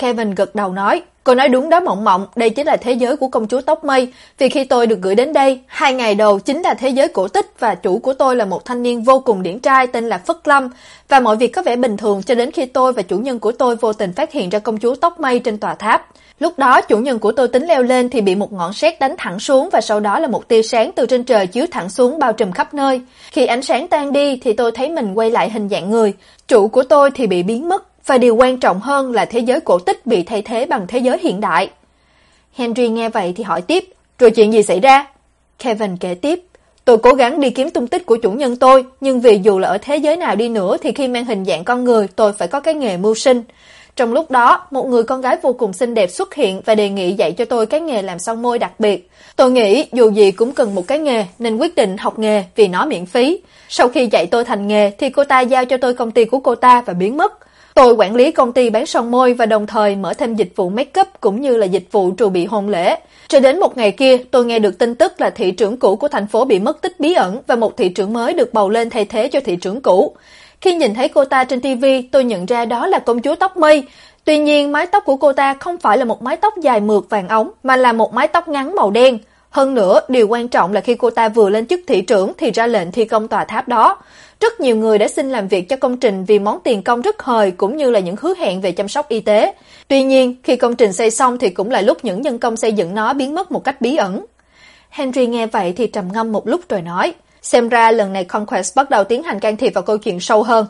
Kevin gật đầu nói, cô nói đúng đó mộng mộng, đây chính là thế giới của công chúa tóc mây, vì khi tôi được gửi đến đây, hai ngày đầu chính là thế giới cổ tích và chủ của tôi là một thanh niên vô cùng điển trai tên là Phất Lâm, và mọi việc có vẻ bình thường cho đến khi tôi và chủ nhân của tôi vô tình phát hiện ra công chúa tóc mây trên tòa tháp. Lúc đó chủ nhân của tôi tính leo lên thì bị một ngọn sét đánh thẳng xuống và sau đó là một tia sáng từ trên trời chiếu thẳng xuống bao trùm khắp nơi. Khi ánh sáng tan đi thì tôi thấy mình quay lại hình dạng người, chủ của tôi thì bị biến mất và điều quan trọng hơn là thế giới cổ tích bị thay thế bằng thế giới hiện đại. Henry nghe vậy thì hỏi tiếp, rồi chuyện gì xảy ra? Kevin kể tiếp, tôi cố gắng đi kiếm tung tích của chủ nhân tôi, nhưng vì dù là ở thế giới nào đi nữa thì khi mang hình dạng con người tôi phải có cái nghề mưu sinh. Trong lúc đó, một người con gái vô cùng xinh đẹp xuất hiện và đề nghị dạy cho tôi cái nghề làm son môi đặc biệt. Tôi nghĩ dù gì cũng cần một cái nghề nên quyết định học nghề vì nó miễn phí. Sau khi dạy tôi thành nghề thì cô ta giao cho tôi công ty của cô ta và biến mất. Tôi quản lý công ty bán son môi và đồng thời mở thêm dịch vụ make up cũng như là dịch vụ trù bị hôn lễ. Cho đến một ngày kia, tôi nghe được tin tức là thị trưởng cũ của thành phố bị mất tích bí ẩn và một thị trưởng mới được bầu lên thay thế cho thị trưởng cũ. Khi nhìn thấy cô ta trên TV, tôi nhận ra đó là công chúa tóc mây. Tuy nhiên, mái tóc của cô ta không phải là một mái tóc dài mượt vàng óng mà là một mái tóc ngắn màu đen. Hơn nữa, điều quan trọng là khi cô ta vừa lên chức thị trưởng thì ra lệnh thi công tòa tháp đó. Rất nhiều người đã xin làm việc cho công trình vì món tiền công rất hời cũng như là những hứa hẹn về chăm sóc y tế. Tuy nhiên, khi công trình xây xong thì cũng là lúc những nhân công xây dựng nó biến mất một cách bí ẩn. Henry nghe vậy thì trầm ngâm một lúc rồi nói, xem ra lần này Conquest bắt đầu tiến hành can thiệp vào câu chuyện sâu hơn.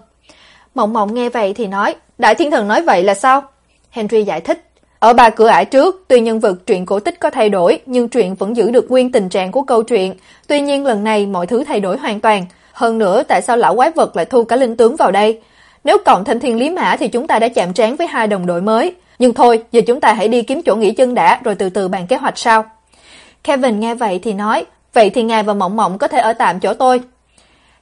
Mộng Mộng nghe vậy thì nói, Đại Thiên Thần nói vậy là sao? Henry giải thích, ở ba cửa ải trước, tuy nhân vật truyện cổ tích có thay đổi, nhưng truyện vẫn giữ được nguyên tình trạng của câu chuyện. Tuy nhiên lần này mọi thứ thay đổi hoàn toàn. Hơn nữa, tại sao lão quái vật lại thu cả linh tướng vào đây? Nếu cộng thanh thiên lý mã thì chúng ta đã chạm trán với hai đồng đội mới. Nhưng thôi, giờ chúng ta hãy đi kiếm chỗ nghỉ chân đã, rồi từ từ bàn kế hoạch sau. Kevin nghe vậy thì nói, vậy thì ngài và Mộng Mộng có thể ở tạm chỗ tôi.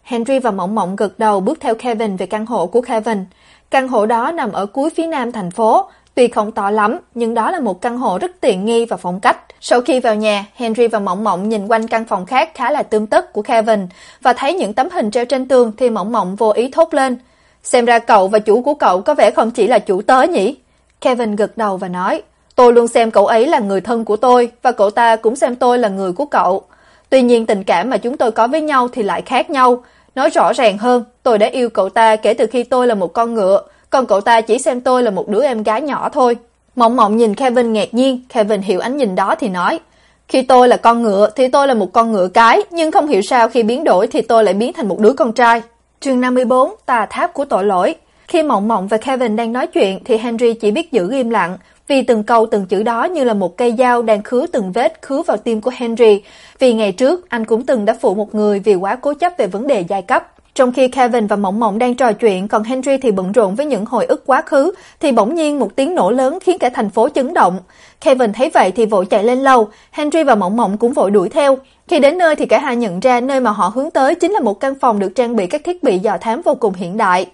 Henry và Mộng Mộng gật đầu bước theo Kevin về căn hộ của Kevin. Căn hộ đó nằm ở cuối phía nam thành phố, Tuy không to lắm, nhưng đó là một căn hộ rất tiện nghi và phong cách. Sau khi vào nhà, Henry và Mộng Mộng nhìn quanh căn phòng khác khá là tươm tất của Kevin và thấy những tấm hình treo trên tường thì Mộng Mộng vô ý thốt lên. Xem ra cậu và chủ của cậu có vẻ không chỉ là chủ tớ nhỉ? Kevin gật đầu và nói, tôi luôn xem cậu ấy là người thân của tôi và cậu ta cũng xem tôi là người của cậu. Tuy nhiên tình cảm mà chúng tôi có với nhau thì lại khác nhau. Nói rõ ràng hơn, tôi đã yêu cậu ta kể từ khi tôi là một con ngựa, còn cậu ta chỉ xem tôi là một đứa em gái nhỏ thôi. Mộng Mộng nhìn Kevin ngạc nhiên, Kevin hiểu ánh nhìn đó thì nói: "Khi tôi là con ngựa thì tôi là một con ngựa cái, nhưng không hiểu sao khi biến đổi thì tôi lại biến thành một đứa con trai." Chương 54: Tà tháp của tội lỗi. Khi Mộng Mộng và Kevin đang nói chuyện thì Henry chỉ biết giữ im lặng, vì từng câu từng chữ đó như là một cây dao đang khứa từng vết khứa vào tim của Henry, vì ngày trước anh cũng từng đã phụ một người vì quá cố chấp về vấn đề giai cấp. Trong khi Kevin và Mộng Mộng đang trò chuyện, còn Henry thì bận rộn với những hồi ức quá khứ, thì bỗng nhiên một tiếng nổ lớn khiến cả thành phố chấn động. Kevin thấy vậy thì vội chạy lên lầu, Henry và Mộng Mộng cũng vội đuổi theo. Khi đến nơi thì cả hai nhận ra nơi mà họ hướng tới chính là một căn phòng được trang bị các thiết bị dò thám vô cùng hiện đại.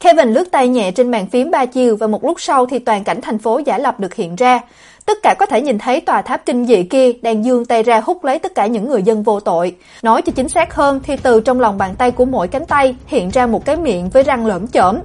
Kevin lướt tay nhẹ trên bàn phím ba chiều và một lúc sau thì toàn cảnh thành phố giả lập được hiện ra. Tất cả có thể nhìn thấy tòa tháp kinh dị kia đang dương tay ra hút lấy tất cả những người dân vô tội. Nói cho chính xác hơn thì từ trong lòng bàn tay của mỗi cánh tay hiện ra một cái miệng với răng lởm chởm.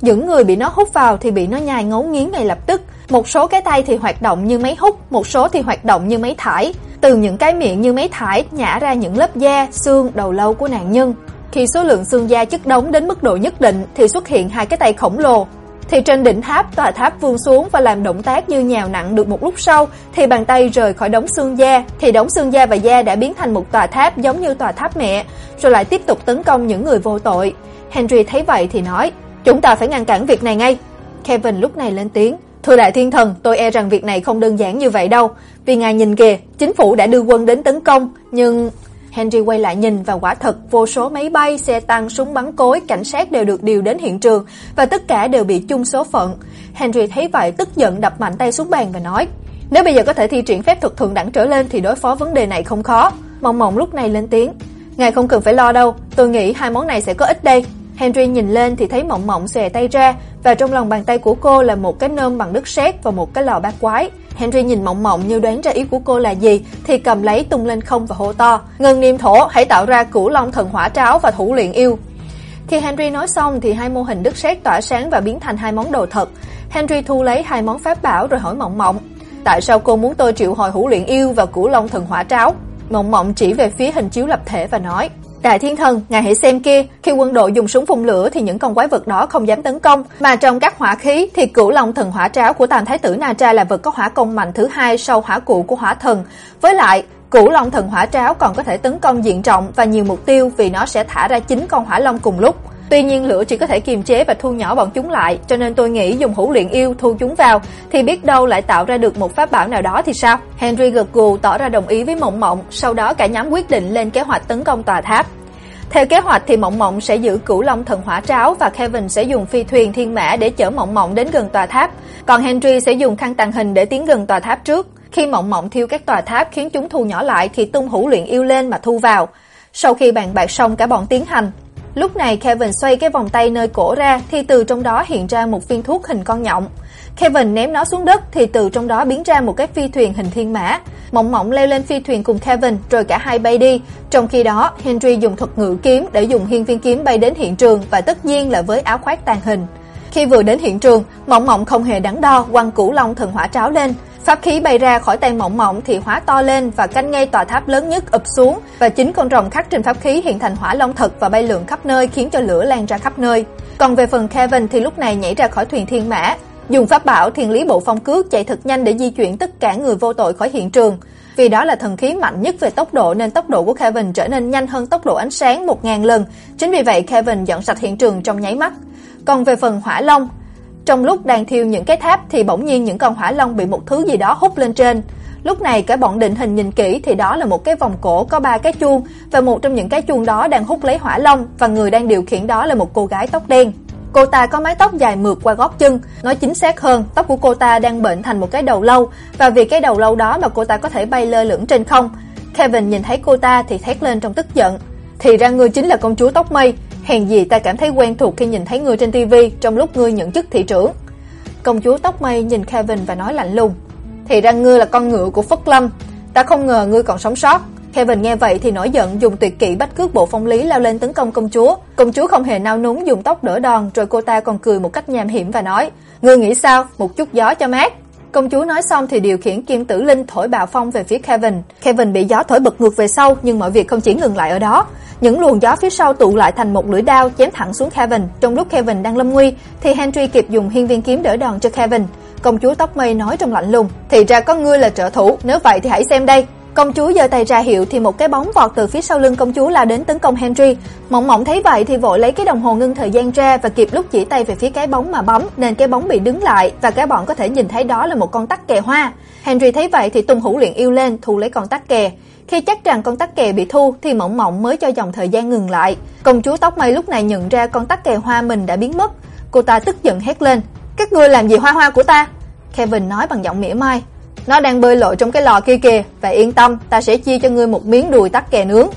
Những người bị nó hút vào thì bị nó nhai ngấu nghiến ngay lập tức. Một số cái tay thì hoạt động như máy hút, một số thì hoạt động như máy thải. Từ những cái miệng như máy thải nhả ra những lớp da, xương, đầu lâu của nạn nhân. Khi số lượng xương da chất đống đến mức độ nhất định thì xuất hiện hai cái tay khổng lồ. Thì trên đỉnh tháp, tòa tháp vươn xuống và làm động tác như nhào nặng được một lúc sau, thì bàn tay rời khỏi đống xương da, thì đống xương da và da đã biến thành một tòa tháp giống như tòa tháp mẹ, rồi lại tiếp tục tấn công những người vô tội. Henry thấy vậy thì nói, chúng ta phải ngăn cản việc này ngay. Kevin lúc này lên tiếng, Thưa đại thiên thần, tôi e rằng việc này không đơn giản như vậy đâu, vì ngài nhìn kìa, chính phủ đã đưa quân đến tấn công, nhưng Henry quay lại nhìn và quả thật vô số máy bay, xe tăng, súng bắn cối, cảnh sát đều được điều đến hiện trường và tất cả đều bị chung số phận. Henry thấy vậy tức giận đập mạnh tay xuống bàn và nói: "Nếu bây giờ có thể thi triển phép thuật thượng đẳng trở lên thì đối phó vấn đề này không khó." Mộng Mộng lúc này lên tiếng: "Ngài không cần phải lo đâu, tôi nghĩ hai món này sẽ có ích đây." Henry nhìn lên thì thấy Mộng Mộng xòe tay ra, và trong lòng bàn tay của cô là một cái nơm bằng đất sét và một cái lò bát quái. Henry nhìn Mộng Mộng như đoán ra ý của cô là gì, thì cầm lấy tung lên không và hô to: "Ngân Niêm Thổ, hãy tạo ra Cửu Long Thần Hỏa Tráo và Thủ Luyện Yêu." Khi Henry nói xong thì hai mô hình đất sét tỏa sáng và biến thành hai món đồ thật. Henry thu lấy hai món pháp bảo rồi hỏi Mộng Mộng: "Tại sao cô muốn tôi triệu hồi Hữu Luyện Yêu và Cửu Long Thần Hỏa Tráo?" Mộng Mộng chỉ về phía hình chiếu lập thể và nói: Đại thiên thần, ngài hãy xem kia, khi quân đội dùng súng phun lửa thì những con quái vật đó không dám tấn công, mà trong các hỏa khí thì Cửu Long thần hỏa tráo của Tam thái tử Na Tra là vật có hỏa công mạnh thứ hai sau hỏa cụ của hỏa thần. Với lại, Cửu Long thần hỏa tráo còn có thể tấn công diện rộng và nhiều mục tiêu vì nó sẽ thả ra chín con hỏa long cùng lúc. Tuy nhiên lửa chỉ có thể kiềm chế và thu nhỏ bọn chúng lại, cho nên tôi nghĩ dùng hữu luyện yêu thu chúng vào thì biết đâu lại tạo ra được một pháp bảo nào đó thì sao? Henry gật gù tỏ ra đồng ý với Mộng Mộng, sau đó cả nhóm quyết định lên kế hoạch tấn công tòa tháp. Theo kế hoạch thì Mộng Mộng sẽ giữ Cửu Long thần hỏa tráo và Kevin sẽ dùng phi thuyền thiên mã để chở Mộng Mộng đến gần tòa tháp, còn Henry sẽ dùng khăn tàng hình để tiến gần tòa tháp trước. Khi Mộng Mộng thiêu các tòa tháp khiến chúng thu nhỏ lại thì tung hữu luyện yêu lên mà thu vào. Sau khi bàn bạc xong cả bọn tiến hành, Lúc này Kevin xoay cái vòng tay nơi cổ ra thì từ trong đó hiện ra một viên thuốc hình con nhộng. Kevin ném nó xuống đất thì từ trong đó biến ra một cái phi thuyền hình thiên mã. Mộng Mộng leo lên phi thuyền cùng Kevin rồi cả hai bay đi. Trong khi đó, Henry dùng thuật ngự kiếm để dùng hiên viên kiếm bay đến hiện trường và tất nhiên là với áo khoác tàn hình. Khi vừa đến hiện trường, Mộng Mộng không hề đắn đo quăng củ long thần hỏa tráo lên, Pháp khí bay ra khỏi tay Mộng Mộng thì hóa to lên và canh ngay tòa tháp lớn nhất ụp xuống và chính con rồng khắc trên pháp khí hiện thành hỏa long thật và bay lượn khắp nơi khiến cho lửa lan ra khắp nơi. Còn về phần Kevin thì lúc này nhảy ra khỏi thuyền thiên mã, dùng pháp bảo thiên lý bộ phong cước chạy thật nhanh để di chuyển tất cả người vô tội khỏi hiện trường. Vì đó là thần khí mạnh nhất về tốc độ nên tốc độ của Kevin trở nên nhanh hơn tốc độ ánh sáng 1000 lần. Chính vì vậy Kevin dọn sạch hiện trường trong nháy mắt. Còn về phần hỏa long trong lúc đang thiêu những cái tháp thì bỗng nhiên những con hỏa long bị một thứ gì đó hút lên trên. Lúc này cả bọn định hình nhìn kỹ thì đó là một cái vòng cổ có ba cái chuông và một trong những cái chuông đó đang hút lấy hỏa long và người đang điều khiển đó là một cô gái tóc đen. Cô ta có mái tóc dài mượt qua gót chân, nói chính xác hơn, tóc của cô ta đang bệnh thành một cái đầu lâu và vì cái đầu lâu đó mà cô ta có thể bay lơ lửng trên không. Kevin nhìn thấy cô ta thì thét lên trong tức giận. Thì ra ngươi chính là công chúa tóc mây, hèn gì ta cảm thấy quen thuộc khi nhìn thấy ngươi trên tivi trong lúc ngươi nhận chức thị trưởng. Công chúa tóc mây nhìn Kevin và nói lạnh lùng, "Thì ra ngươi là con ngựa của Phất Lâm, ta không ngờ ngươi còn sống sót." Kevin nghe vậy thì nổi giận dùng tuyệt kỹ bách cước bộ phong lý lao lên tấn công công chúa. Công chúa không hề nao núng dùng tóc đỡ đòn, rồi cô ta còn cười một cách nham hiểm và nói: Ngươi nghĩ sao? Một chút gió cho mát. Công chúa nói xong thì điều khiển kim tử linh thổi bạo phong về phía Kevin. Kevin bị gió thổi bật ngược về sau, nhưng mọi việc không chỉ ngừng lại ở đó. Những luồng gió phía sau tụ lại thành một lưỡi đao chém thẳng xuống Kevin. Trong lúc Kevin đang lâm nguy, thì Henry kịp dùng hiên viên kiếm đỡ đòn cho Kevin. Công chúa tóc mây nói trong lạnh lùng, "Thì ra có ngươi là trợ thủ, nếu vậy thì hãy xem đây." Công chúa giơ tay ra hiệu thì một cái bóng vọt từ phía sau lưng công chúa lao đến tấn công Henry. Mộng Mộng thấy vậy thì vội lấy cái đồng hồ ngưng thời gian ra và kịp lúc chỉ tay về phía cái bóng mà bấm, nên cái bóng bị đứng lại và cái bọn có thể nhìn thấy đó là một con tắc kè hoa. Henry thấy vậy thì tung hữu luyện yêu lên thu lấy con tắc kè. Khi chắc rằng con tắc kè bị thu thì Mộng Mộng mới cho dòng thời gian ngừng lại. Công chúa tóc mây lúc này nhận ra con tắc kè hoa mình đã biến mất. Cô ta tức giận hét lên: "Các ngươi làm gì hoa hoa của ta?" Kevin nói bằng giọng mỉa mai: "Nó đang bơi lội trong cái lò kia kìa, và yên tâm, ta sẽ chia cho ngươi một miếng đùi tắc kè nướng."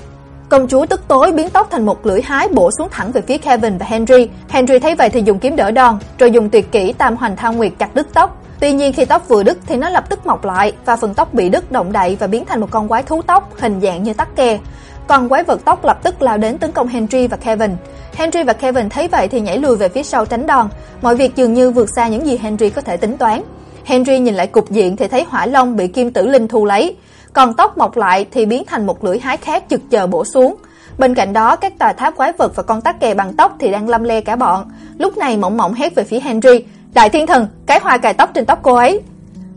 Công chúa tức tối biến tóc thành một lưỡi hái bổ xuống thẳng về phía Kevin và Henry. Henry thấy vậy thì dùng kiếm đỡ đòn, rồi dùng tuyệt kỹ Tam Hoành Thao Nguyệt chặt đứt tóc. Tuy nhiên khi tóc vừa đứt thì nó lập tức mọc lại và phần tóc bị đứt động đậy và biến thành một con quái thú tóc hình dạng như tắc kè. Con quái vật tóc lập tức lao đến tấn công Henry và Kevin. Henry và Kevin thấy vậy thì nhảy lùi về phía sau tránh đòn. Mọi việc dường như vượt xa những gì Henry có thể tính toán. Henry nhìn lại cục diện thì thấy hỏa long bị kim tử linh thu lấy, còn tóc mọc lại thì biến thành một lưỡi hái khác chực chờ bổ xuống. Bên cạnh đó, các tòa tháp quái vật và con tắc kè bằng tóc thì đang lâm le cả bọn. Lúc này Mộng Mộng hét về phía Henry, "Đại thiên thần, cái hoa cài tóc trên tóc cô ấy."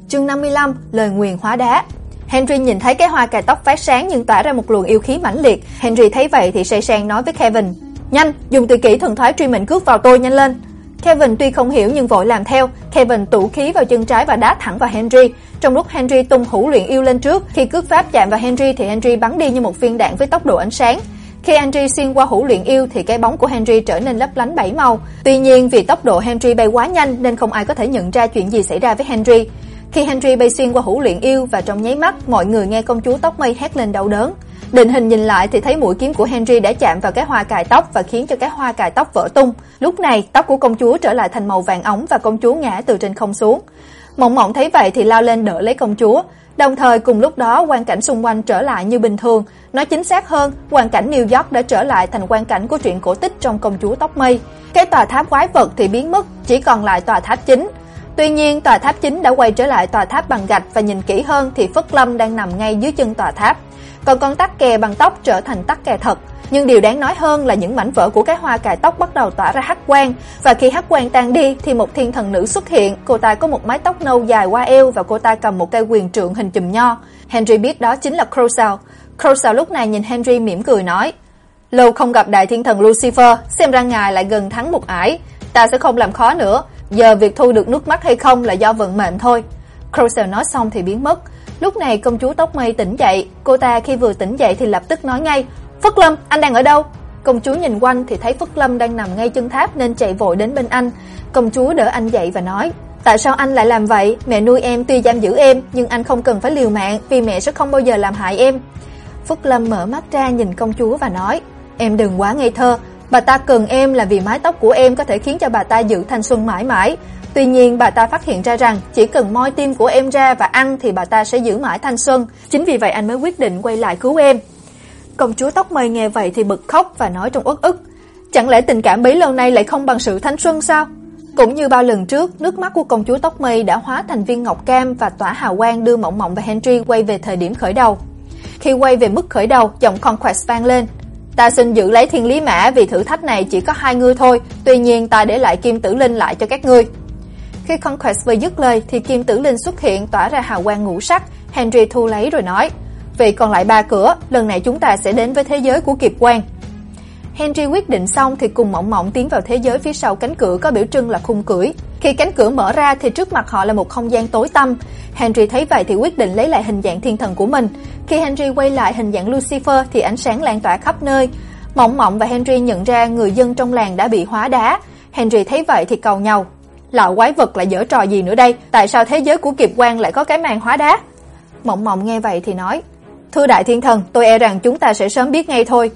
Chương 55, lời nguyền hóa đá. Henry nhìn thấy cái hoa cài tóc phát sáng nhưng tỏa ra một luồng yêu khí mãnh liệt. Henry thấy vậy thì say sang nói với Kevin, "Nhanh, dùng tuyệt kỹ thần thoái truy mệnh cước vào tôi nhanh lên." Kevin tuy không hiểu nhưng vội làm theo, Kevin tụ khí vào chân trái và đá thẳng vào Henry. Trong lúc Henry tung hữu luyện yêu lên trước, khi cước pháp chạm vào Henry thì Henry bắn đi như một viên đạn với tốc độ ánh sáng. Khi Henry xuyên qua hữu luyện yêu thì cái bóng của Henry trở nên lấp lánh bảy màu. Tuy nhiên vì tốc độ Henry bay quá nhanh nên không ai có thể nhận ra chuyện gì xảy ra với Henry. Khi Henry bay xuyên qua hữu luyện yêu và trong nháy mắt, mọi người nghe công chúa tóc mây hét lên đau đớn. Định hình nhìn lại thì thấy mũi kiếm của Henry đã chạm vào cái hoa cài tóc và khiến cho cái hoa cài tóc vỡ tung. Lúc này, tóc của công chúa trở lại thành màu vàng óng và công chúa ngã từ trên không xuống. Mộng Mộng thấy vậy thì lao lên đỡ lấy công chúa. Đồng thời cùng lúc đó quang cảnh xung quanh trở lại như bình thường, nói chính xác hơn, quang cảnh New York đã trở lại thành quang cảnh của truyện cổ tích trong công chúa tóc mây. Cái tòa tháp quái vật thì biến mất, chỉ còn lại tòa tháp chính. Tuy nhiên, tòa tháp chính đã quay trở lại tòa tháp bằng gạch và nhìn kỹ hơn thì Phất Lâm đang nằm ngay dưới chân tòa tháp. Còn con tắc kè bằng tóc trở thành tắc kè thật, nhưng điều đáng nói hơn là những mảnh vỡ của cái hoa cài tóc bắt đầu tỏa ra hắc quang, và khi hắc quang tan đi thì một thiên thần nữ xuất hiện, cô ta có một mái tóc nâu dài qua eo và cô ta cầm một cây quyền trượng hình chùm nho. Henry biết đó chính là Crowsell. Crowsell lúc này nhìn Henry mỉm cười nói: "Lâu không gặp đại thiên thần Lucifer, xem ra ngài lại gần thắng một ải, ta sẽ không làm khó nữa, giờ việc thu được nước mắt hay không là do vận mệnh thôi." Crowsell nói xong thì biến mất. Lúc này công chúa tóc mây tỉnh dậy, cô ta khi vừa tỉnh dậy thì lập tức nói ngay: "Phất Lâm, anh đang ở đâu?" Công chúa nhìn quanh thì thấy Phất Lâm đang nằm ngay chân tháp nên chạy vội đến bên anh. Công chúa đỡ anh dậy và nói: "Tại sao anh lại làm vậy? Mẹ nuôi em tuy giam giữ em, nhưng anh không cần phải liều mạng vì mẹ sẽ không bao giờ làm hại em." Phất Lâm mở mắt ra nhìn công chúa và nói: "Em đừng quá ngây thơ, bà ta cần em là vì mái tóc của em có thể khiến cho bà ta giữ thanh xuân mãi mãi." Tuy nhiên bà ta phát hiện ra rằng chỉ cần moi tim của em ra và ăn thì bà ta sẽ giữ mãi thanh xuân. Chính vì vậy anh mới quyết định quay lại cứu em. Công chúa tóc mây nghe vậy thì bật khóc và nói trong uất ức. Chẳng lẽ tình cảm bấy lâu nay lại không bằng sự thanh xuân sao? Cũng như bao lần trước, nước mắt của công chúa tóc mây đã hóa thành viên ngọc cam và tỏa hào quang đưa Mộng Mộng và Henry quay về thời điểm khởi đầu. Khi quay về mức khởi đầu, giọng Conquest vang lên. Ta xin giữ lấy thiên lý mã vì thử thách này chỉ có hai ngươi thôi, tuy nhiên ta để lại kim tử linh lại cho các ngươi. Khi Conquest vừa dứt lời thì kim tử linh xuất hiện tỏa ra hào quang ngũ sắc, Henry thu lấy rồi nói: "Vậy còn lại ba cửa, lần này chúng ta sẽ đến với thế giới của kiệp quan." Henry quyết định xong thì cùng Mộng Mộng tiến vào thế giới phía sau cánh cửa có biểu trưng là khung cưỡi. Khi cánh cửa mở ra thì trước mặt họ là một không gian tối tăm. Henry thấy vậy thì quyết định lấy lại hình dạng thiên thần của mình. Khi Henry quay lại hình dạng Lucifer thì ánh sáng lan tỏa khắp nơi. Mộng Mộng và Henry nhận ra người dân trong làng đã bị hóa đá. Henry thấy vậy thì cầu nhau, Lão quái vật lại giở trò gì nữa đây? Tại sao thế giới của Kiệp Quan lại có cái màn hóa đá? Mộng Mộng nghe vậy thì nói: "Thưa đại thiên thần, tôi e rằng chúng ta sẽ sớm biết ngay thôi."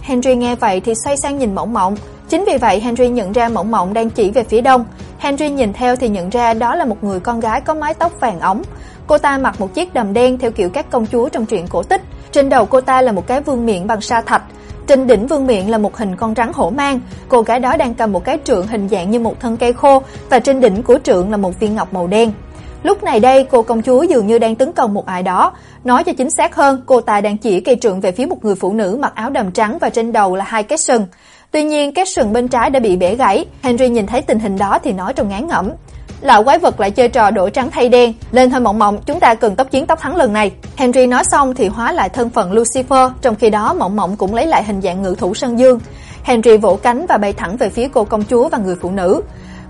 Henry nghe vậy thì xoay sang nhìn Mộng Mộng, chính vì vậy Henry nhận ra Mộng Mộng đang chỉ về phía đông. Henry nhìn theo thì nhận ra đó là một người con gái có mái tóc vàng óng. Cô ta mặc một chiếc đầm đen theo kiểu các công chúa trong truyện cổ tích, trên đầu cô ta là một cái vương miện bằng sa thạch. Trên đỉnh vương miện là một hình con rắn hổ mang, cô gái đó đang cầm một cái trượng hình dạng như một thân cây khô và trên đỉnh của trượng là một viên ngọc màu đen. Lúc này đây, cô công chúa dường như đang tấn công một ai đó, nói cho chính xác hơn, cô ta đang chỉ cây trượng về phía một người phụ nữ mặc áo đầm trắng và trên đầu là hai cái sừng. Tuy nhiên, cái sừng bên trái đã bị bẻ gãy. Henry nhìn thấy tình hình đó thì nói trong ngán ngẩm: Lão quái vật lại chơi trò đổi trắng thay đen, lên thôi Mộng Mộng, chúng ta cần tốc chiến tốc thắng lần này. Henry nói xong thì hóa lại thân phận Lucifer, trong khi đó Mộng Mộng cũng lấy lại hình dạng ngự thủ sơn dương. Henry vỗ cánh và bay thẳng về phía cô công chúa và người phụ nữ.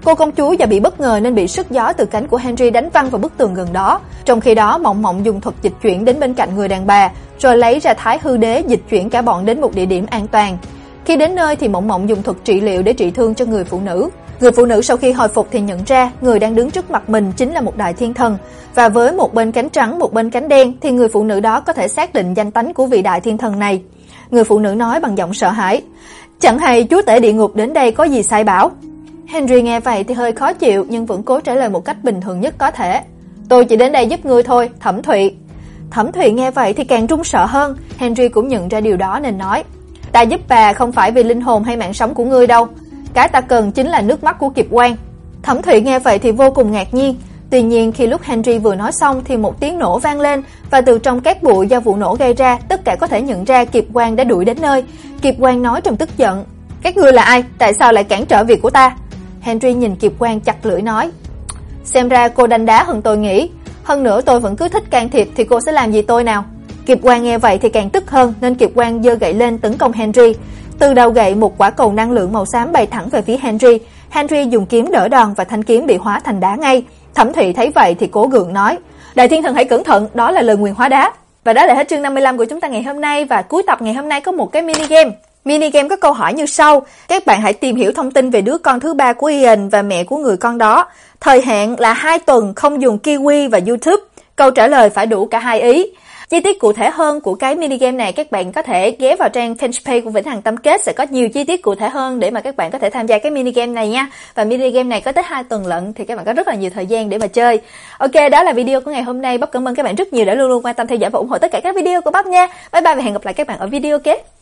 Cô công chúa và bị bất ngờ nên bị sức gió từ cánh của Henry đánh văng vào bức tường gần đó. Trong khi đó, Mộng Mộng dùng thuật dịch chuyển đến bên cạnh người đàn bà, rồi lấy ra Thái hư đế dịch chuyển cả bọn đến một địa điểm an toàn. Khi đến nơi thì Mộng Mộng dùng thuật trị liệu để trị thương cho người phụ nữ. Người phụ nữ sau khi hồi phục thì nhận ra người đang đứng trước mặt mình chính là một đại thiên thần và với một bên cánh trắng, một bên cánh đen thì người phụ nữ đó có thể xác định danh tánh của vị đại thiên thần này. Người phụ nữ nói bằng giọng sợ hãi: "Chẳng hay chúa tể địa ngục đến đây có gì sai bảo?" Henry nghe vậy thì hơi khó chịu nhưng vẫn cố trả lời một cách bình thường nhất có thể. "Tôi chỉ đến đây giúp ngươi thôi, Thẩm Thụy." Thẩm Thụy nghe vậy thì càng run sợ hơn, Henry cũng nhận ra điều đó nên nói: "Ta giúp bà không phải vì linh hồn hay mạng sống của ngươi đâu, cái ta cần chính là nước mắt của Kiệt Quang." Thẩm Thụy nghe vậy thì vô cùng ngạc nhiên, Tuy nhiên khi lúc Henry vừa nói xong thì một tiếng nổ vang lên và từ trong các bụi do vụ nổ gây ra, tất cả có thể nhận ra Kiệt Quang đã đuổi đến nơi. Kiệt Quang nói trong tức giận: "Các ngươi là ai? Tại sao lại cản trở việc của ta?" Henry nhìn Kiệt Quang chặt lưỡi nói: "Xem ra cô đánh đá hơn tôi nghĩ, hơn nữa tôi vẫn cứ thích can thiệp thì cô sẽ làm gì tôi nào?" Kiệt Quang nghe vậy thì càng tức hơn nên Kiệt Quang giơ gậy lên tấn công Henry. Từ đầu gậy một quả cầu năng lượng màu xám bay thẳng về phía Henry. Henry dùng kiếm đỡ đòn và thanh kiếm bị hóa thành đá ngay. Thẩm Thụy thấy vậy thì cố gượng nói: "Đại thiên thần hãy cẩn thận, đó là lời nguyền hóa đá." Và đó là hết chương 55 của chúng ta ngày hôm nay và cuối tập ngày hôm nay có một cái mini game. Mini game có câu hỏi như sau: Các bạn hãy tìm hiểu thông tin về đứa con thứ ba của Ian và mẹ của người con đó. Thời hạn là 2 tuần không dùng Kiwi và YouTube. Câu trả lời phải đủ cả hai ý. Chi tiết cụ thể hơn của cái mini game này các bạn có thể ghé vào trang fanpage của Vĩnh Hằng Tâm Kết sẽ có nhiều chi tiết cụ thể hơn để mà các bạn có thể tham gia cái mini game này nha. Và mini game này có tới 2 tuần lận thì các bạn có rất là nhiều thời gian để mà chơi. Ok, đó là video của ngày hôm nay. Bắp cảm ơn các bạn rất nhiều đã luôn luôn quan tâm theo dõi và ủng hộ tất cả các video của Bắp nha. Bye bye và hẹn gặp lại các bạn ở video kế.